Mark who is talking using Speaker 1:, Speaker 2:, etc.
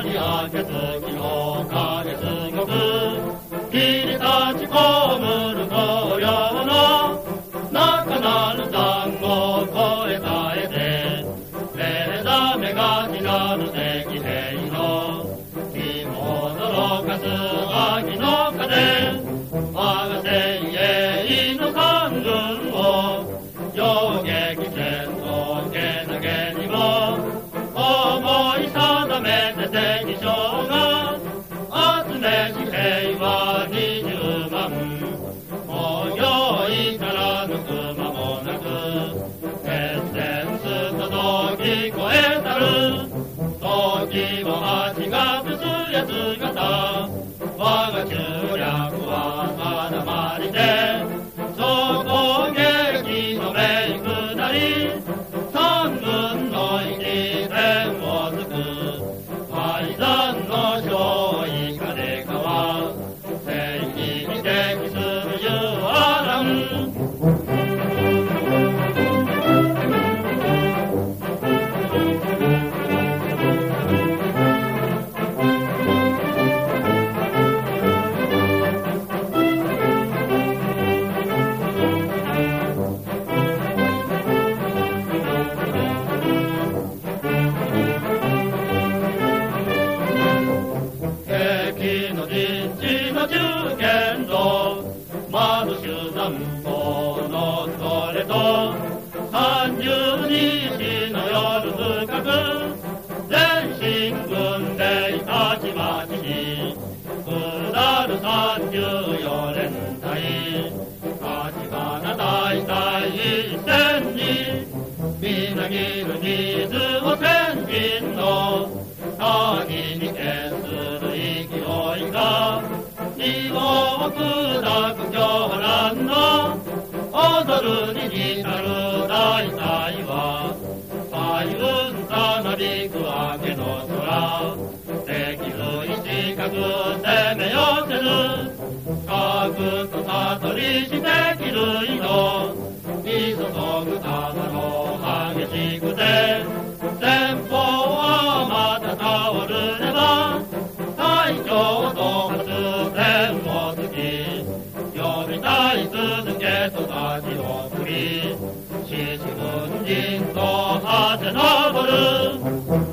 Speaker 1: アリア鉄の風すごく切り立ちこむる高野の中なる単語を変えて目覚めが気なる敵兵の日も驚かす秋の風我が戦鋭の官軍を上撃戦のけなげにも思い定めてて聞こえたる。時も足がぶつや姿我が中略は定まりてそこ撃の目に下り。三分の一点をつく。敗残の勝因かでかは。正義に敵するゆあらん。三連隊立花大隊一戦にみなぎる水を天神の谷に転する勢いが二号を砕く狂乱の踊るに至る一诺，你说那个啥子呢？俺们几个在在帮我妈他打我这呢吧？大舅多好子，真我最亲。有你大舅子接送大舅我，我们七十多斤多他这拿不着。